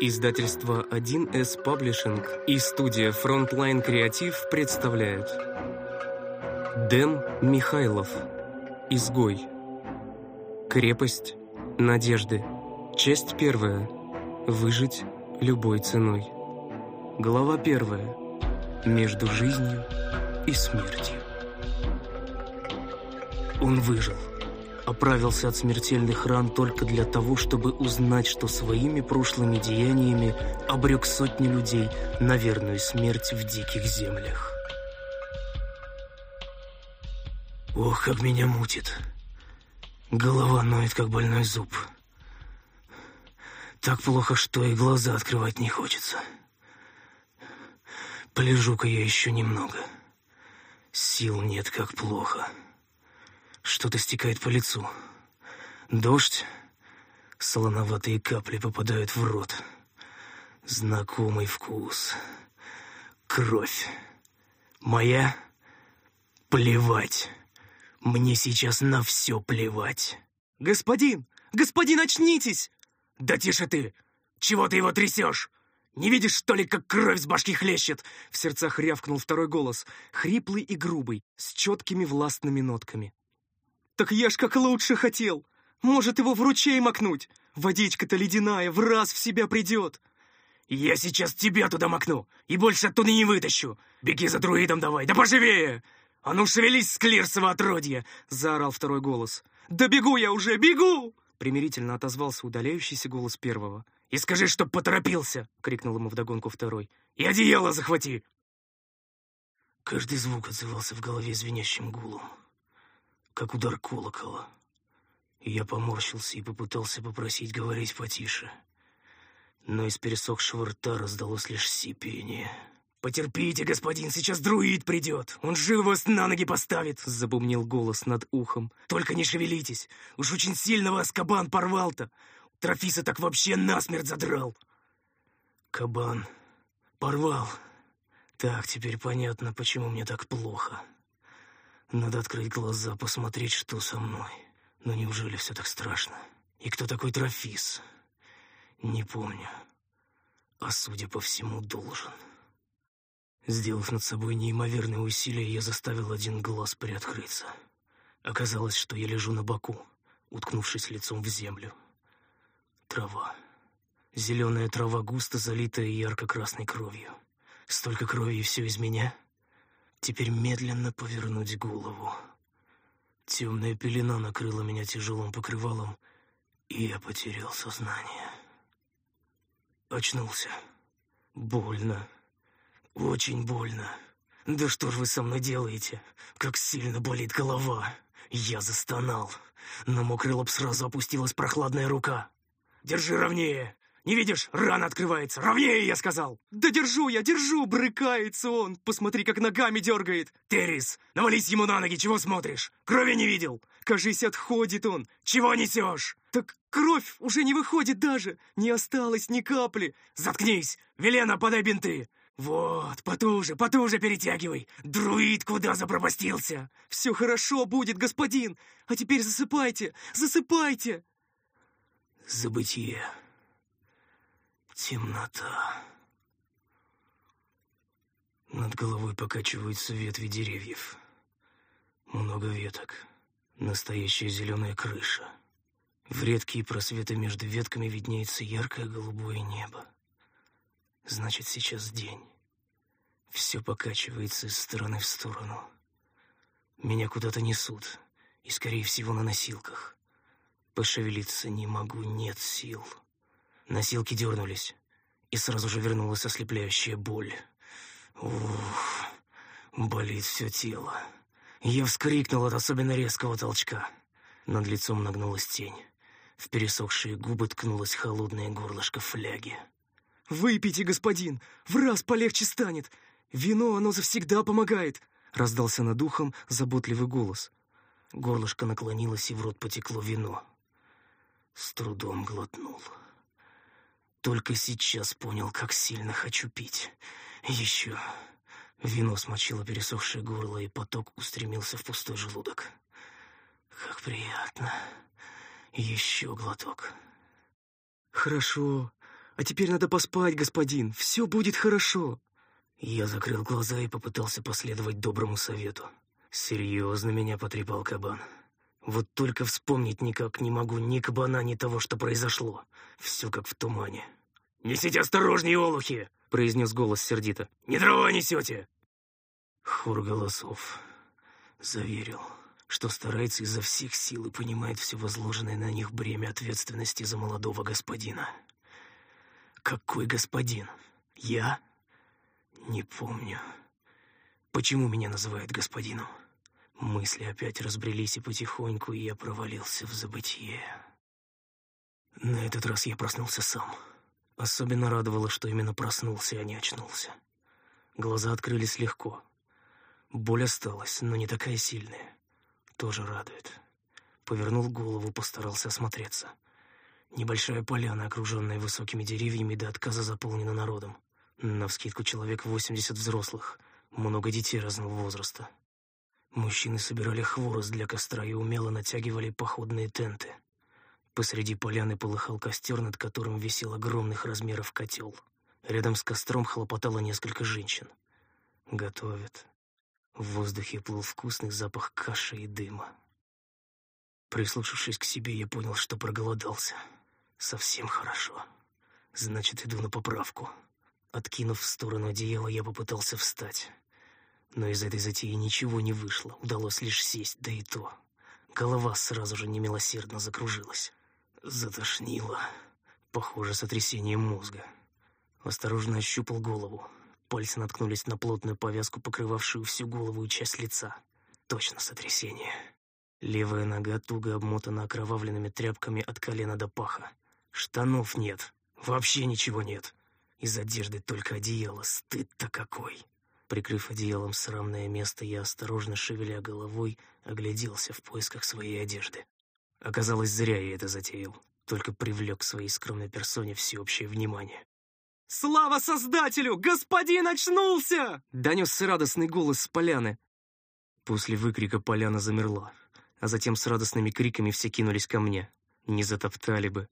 Издательство 1С Паблишинг и студия Frontline Креатив представляют. Дэн Михайлов. Изгой. Крепость надежды. Часть первая. Выжить любой ценой. Глава первая. Между жизнью и смертью. Он выжил оправился от смертельных ран только для того, чтобы узнать, что своими прошлыми деяниями обрек сотни людей на верную смерть в диких землях. Ох, как меня мутит. Голова ноет, как больной зуб. Так плохо, что и глаза открывать не хочется. Полежу-ка я еще немного. Сил нет, как плохо. Что-то стекает по лицу. Дождь. Солоноватые капли попадают в рот. Знакомый вкус. Кровь. Моя? Плевать. Мне сейчас на все плевать. «Господин! Господин, очнитесь!» «Да тише ты! Чего ты его трясешь? Не видишь, что ли, как кровь с башки хлещет?» В сердцах рявкнул второй голос, хриплый и грубый, с четкими властными нотками. «Так я ж как лучше хотел! Может, его в ручей макнуть? Водичка-то ледяная, в раз в себя придет!» «Я сейчас тебя туда макну, и больше оттуда не вытащу! Беги за друидом давай, да поживее! А ну шевелись, склирсово отродье!» — заорал второй голос. «Да бегу я уже, бегу!» — примирительно отозвался удаляющийся голос первого. «И скажи, чтоб поторопился!» — крикнул ему вдогонку второй. «И одеяло захвати!» Каждый звук отзывался в голове звенящим гулом как удар колокола. Я поморщился и попытался попросить говорить потише. Но из пересохшего рта раздалось лишь сипение. «Потерпите, господин, сейчас друид придет! Он живо вас на ноги поставит!» — забумнил голос над ухом. «Только не шевелитесь! Уж очень сильно вас кабан порвал-то! Трофиса так вообще насмерть задрал!» «Кабан порвал. Так, теперь понятно, почему мне так плохо». Надо открыть глаза, посмотреть, что со мной. Но неужели все так страшно? И кто такой Трофис? Не помню. А судя по всему, должен. Сделав над собой неимоверные усилия, я заставил один глаз приоткрыться. Оказалось, что я лежу на боку, уткнувшись лицом в землю. Трава. Зеленая трава, густо залитая ярко-красной кровью. Столько крови и все из меня — Теперь медленно повернуть голову. Темная пелена накрыла меня тяжелым покрывалом, и я потерял сознание. Очнулся. Больно. Очень больно. Да что ж вы со мной делаете? Как сильно болит голова. Я застонал. На мокрый лоб сразу опустилась прохладная рука. «Держи ровнее! Не видишь, рана открывается. Ровнее, я сказал. Да держу я, держу, брыкается он. Посмотри, как ногами дергает. Террис, навались ему на ноги, чего смотришь? Крови не видел. Кажись, отходит он. Чего несешь? Так кровь уже не выходит даже. Не осталось ни капли. Заткнись. Велена, подай бинты. Вот, потуже, потуже перетягивай. Друид куда запропастился? Все хорошо будет, господин. А теперь засыпайте, засыпайте. Забытие. Темнота. Над головой покачиваются ветви деревьев. Много веток. Настоящая зеленая крыша. В редкие просветы между ветками виднеется яркое голубое небо. Значит, сейчас день. Все покачивается из стороны в сторону. Меня куда-то несут, и, скорее всего, на носилках. Пошевелиться не могу, нет сил. Носилки дернулись, и сразу же вернулась ослепляющая боль. Ух, болит все тело. Я вскрикнул от особенно резкого толчка. Над лицом нагнулась тень. В пересохшие губы ткнулось холодное горлышко фляги. «Выпейте, господин, в раз полегче станет. Вино, оно завсегда помогает», — раздался над ухом заботливый голос. Горлышко наклонилось, и в рот потекло вино. С трудом глотнул. Только сейчас понял, как сильно хочу пить. Еще. Вино смочило пересохшее горло, и поток устремился в пустой желудок. Как приятно. Еще глоток. Хорошо. А теперь надо поспать, господин. Все будет хорошо. Я закрыл глаза и попытался последовать доброму совету. Серьезно меня потрепал кабан. Вот только вспомнить никак не могу ни кабана, ни того, что произошло. Все как в тумане. «Несите осторожнее, олухи!» — произнес голос сердито. «Не дрова несете!» Хор голосов заверил, что старается изо всех сил и понимает все возложенное на них бремя ответственности за молодого господина. Какой господин? Я? Не помню. Почему меня называют господином? Мысли опять разбрелись и потихоньку, и я провалился в забытье. На этот раз я проснулся сам. Особенно радовало, что именно проснулся, а не очнулся. Глаза открылись легко. Боль осталась, но не такая сильная. Тоже радует. Повернул голову, постарался осмотреться. Небольшая поляна, окруженная высокими деревьями, до отказа заполнена народом. Навскидку человек 80 взрослых, много детей разного возраста. Мужчины собирали хворост для костра и умело натягивали походные тенты. Посреди поляны полыхал костер, над которым висел огромных размеров котел. Рядом с костром хлопотало несколько женщин. Готовят. В воздухе плыл вкусный запах каши и дыма. Прислушавшись к себе, я понял, что проголодался. Совсем хорошо. Значит, иду на поправку. Откинув в сторону одеяла, я попытался встать. Но из этой затеи ничего не вышло, удалось лишь сесть, да и то. Голова сразу же немилосердно закружилась. Затошнило. Похоже, сотрясение мозга. Осторожно ощупал голову. Пальцы наткнулись на плотную повязку, покрывавшую всю голову и часть лица. Точно сотрясение. Левая нога туго обмотана окровавленными тряпками от колена до паха. Штанов нет. Вообще ничего нет. Из одежды только одеяло. Стыд-то какой. Прикрыв одеялом срамное место, я, осторожно шевеля головой, огляделся в поисках своей одежды. Оказалось, зря я это затеял, только привлек к своей скромной персоне всеобщее внимание. «Слава Создателю! Господин очнулся!» — донесся радостный голос с поляны. После выкрика поляна замерла, а затем с радостными криками все кинулись ко мне. Не затоптали бы.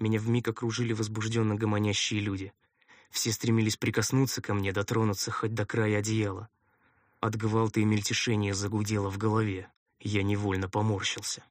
Меня вмиг окружили возбужденно гомонящие люди — все стремились прикоснуться ко мне, дотронуться хоть до края одеяла. От гвалта и мельтешения загудело в голове. Я невольно поморщился.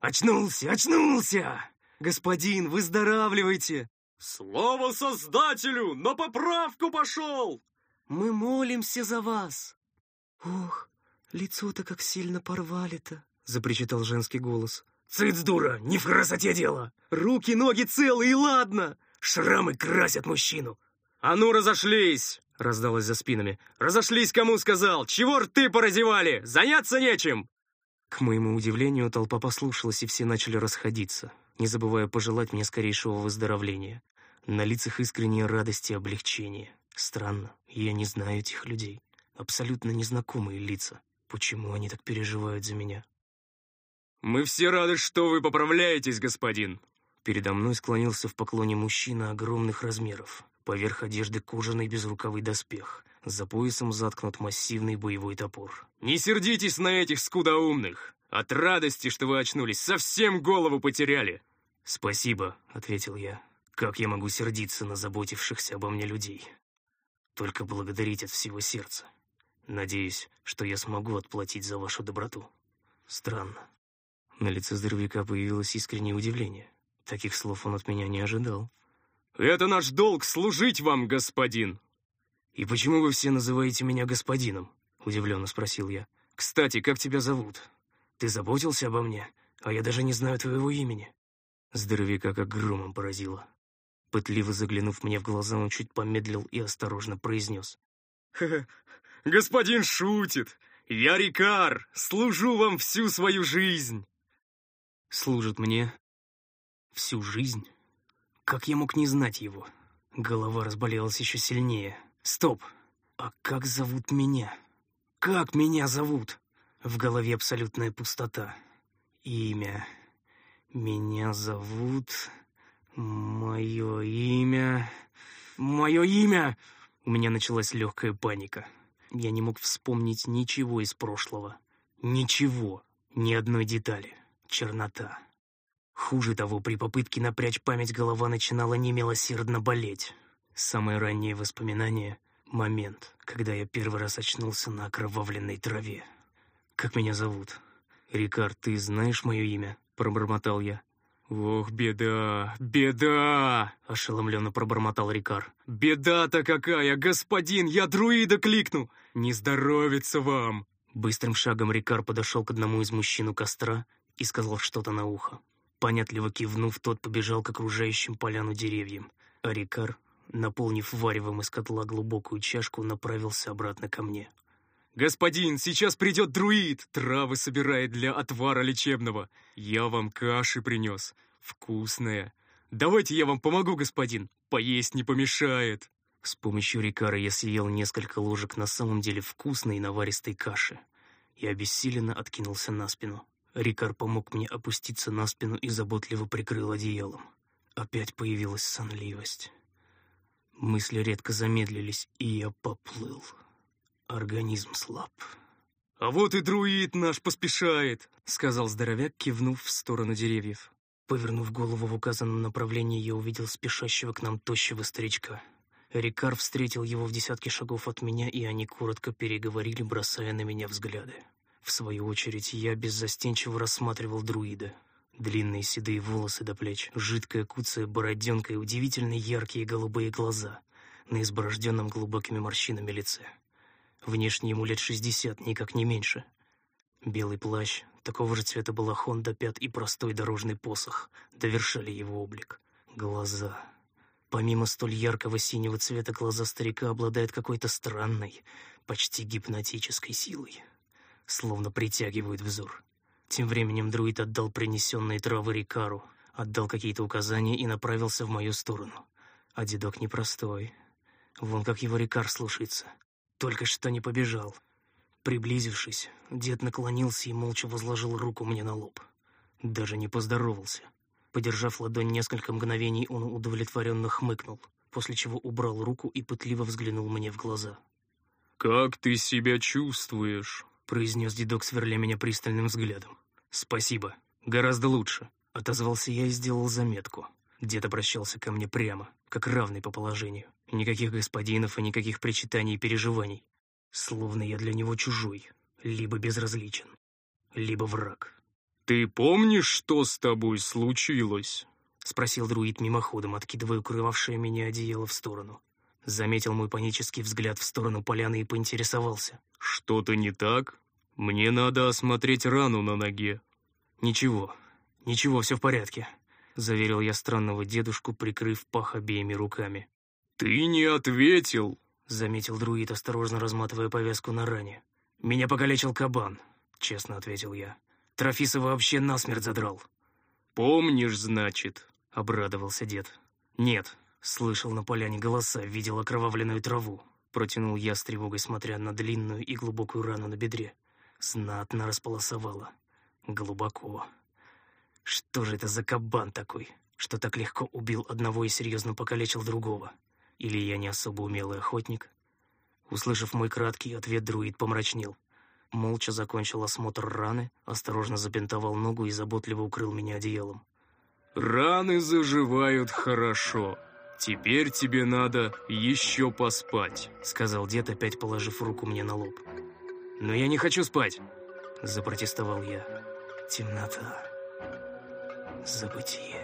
«Очнулся! Очнулся!» «Господин, выздоравливайте!» «Слава Создателю! На поправку пошел!» «Мы молимся за вас!» «Ох, лицо-то как сильно порвали-то!» — запричитал женский голос. «Цыц, дура! Не в красоте дело!» «Руки, ноги целы, и ладно!» «Шрамы красят мужчину! «А ну, разошлись!» — раздалось за спинами. «Разошлись, кому сказал! Чего рты поразевали? Заняться нечем!» К моему удивлению, толпа послушалась, и все начали расходиться, не забывая пожелать мне скорейшего выздоровления. На лицах искренняя радость и облегчение. Странно, я не знаю этих людей. Абсолютно незнакомые лица. Почему они так переживают за меня? «Мы все рады, что вы поправляетесь, господин!» Передо мной склонился в поклоне мужчина огромных размеров. Поверх одежды кожаный безрукавый доспех. За поясом заткнут массивный боевой топор. «Не сердитесь на этих скудоумных! От радости, что вы очнулись, совсем голову потеряли!» «Спасибо», — ответил я. «Как я могу сердиться на заботившихся обо мне людей? Только благодарить от всего сердца. Надеюсь, что я смогу отплатить за вашу доброту. Странно». На лице здоровяка появилось искреннее удивление. Таких слов он от меня не ожидал. «Это наш долг — служить вам, господин!» «И почему вы все называете меня господином?» — удивленно спросил я. «Кстати, как тебя зовут? Ты заботился обо мне, а я даже не знаю твоего имени». Здоровяка как громом поразило. Пытливо заглянув мне в глаза, он чуть помедлил и осторожно произнес. «Ха -ха, «Господин шутит! Я Рикар! Служу вам всю свою жизнь!» «Служит мне всю жизнь?» Как я мог не знать его? Голова разболелась еще сильнее. Стоп! А как зовут меня? Как меня зовут? В голове абсолютная пустота. Имя. Меня зовут... Мое имя... Мое имя! У меня началась легкая паника. Я не мог вспомнить ничего из прошлого. Ничего. Ни одной детали. Чернота. Хуже того, при попытке напрячь память голова начинала немилосердно болеть. Самое раннее воспоминание — момент, когда я первый раз очнулся на окровавленной траве. «Как меня зовут?» «Рикард, ты знаешь мое имя?» — пробормотал я. «Ох, беда, беда!» — ошеломленно пробормотал Рикар. «Беда-то какая, господин, я друида кликну! Не здоровится вам!» Быстрым шагом Рикар подошел к одному из мужчин у костра и сказал что-то на ухо. Понятливо кивнув, тот побежал к окружающим поляну деревьям, а Рикар, наполнив варевом из котла глубокую чашку, направился обратно ко мне. «Господин, сейчас придет друид, травы собирает для отвара лечебного. Я вам каши принес, вкусная. Давайте я вам помогу, господин, поесть не помешает». С помощью Рикара я съел несколько ложек на самом деле вкусной наваристой каши и обессиленно откинулся на спину. Рикар помог мне опуститься на спину и заботливо прикрыл одеялом. Опять появилась сонливость. Мысли редко замедлились, и я поплыл. Организм слаб. «А вот и друид наш поспешает», — сказал здоровяк, кивнув в сторону деревьев. Повернув голову в указанном направлении, я увидел спешащего к нам тощего старичка. Рикар встретил его в десятке шагов от меня, и они коротко переговорили, бросая на меня взгляды. В свою очередь, я беззастенчиво рассматривал друида. Длинные седые волосы до плеч, жидкая куцая бороденка и удивительно яркие голубые глаза на изборожденном глубокими морщинами лице. Внешне ему лет шестьдесят, никак не меньше. Белый плащ, такого же цвета балахон до пят и простой дорожный посох довершали его облик. Глаза. Помимо столь яркого синего цвета, глаза старика обладают какой-то странной, почти гипнотической силой. Словно притягивают взор. Тем временем друид отдал принесенные травы Рикару, отдал какие-то указания и направился в мою сторону. А дедок непростой. Вон как его Рикар слушается. Только что не побежал. Приблизившись, дед наклонился и молча возложил руку мне на лоб. Даже не поздоровался. Подержав ладонь несколько мгновений, он удовлетворенно хмыкнул, после чего убрал руку и пытливо взглянул мне в глаза. «Как ты себя чувствуешь?» — произнес дедок, сверля меня пристальным взглядом. «Спасибо. Гораздо лучше», — отозвался я и сделал заметку. Дед обращался ко мне прямо, как равный по положению. Никаких господинов и никаких причитаний и переживаний. Словно я для него чужой, либо безразличен, либо враг. «Ты помнишь, что с тобой случилось?» — спросил друид мимоходом, откидывая укрывавшее меня одеяло в сторону. Заметил мой панический взгляд в сторону поляны и поинтересовался. «Что-то не так? Мне надо осмотреть рану на ноге». «Ничего, ничего, все в порядке», — заверил я странного дедушку, прикрыв пах обеими руками. «Ты не ответил», — заметил друид, осторожно разматывая повязку на ране. «Меня покалечил кабан», — честно ответил я. «Трофиса вообще насмерть задрал». «Помнишь, значит?» — обрадовался дед. «Нет», — слышал на поляне голоса, видел окровавленную траву. Протянул я с тревогой, смотря на длинную и глубокую рану на бедре. Знатно располосовала. Глубоко. Что же это за кабан такой, что так легко убил одного и серьезно покалечил другого? Или я не особо умелый охотник? Услышав мой краткий ответ, друид помрачнел. Молча закончил осмотр раны, осторожно забинтовал ногу и заботливо укрыл меня одеялом. «Раны заживают хорошо. Теперь тебе надо еще поспать», — сказал дед, опять положив руку мне на лоб. «Но я не хочу спать», — запротестовал я. Темнота. Забытие.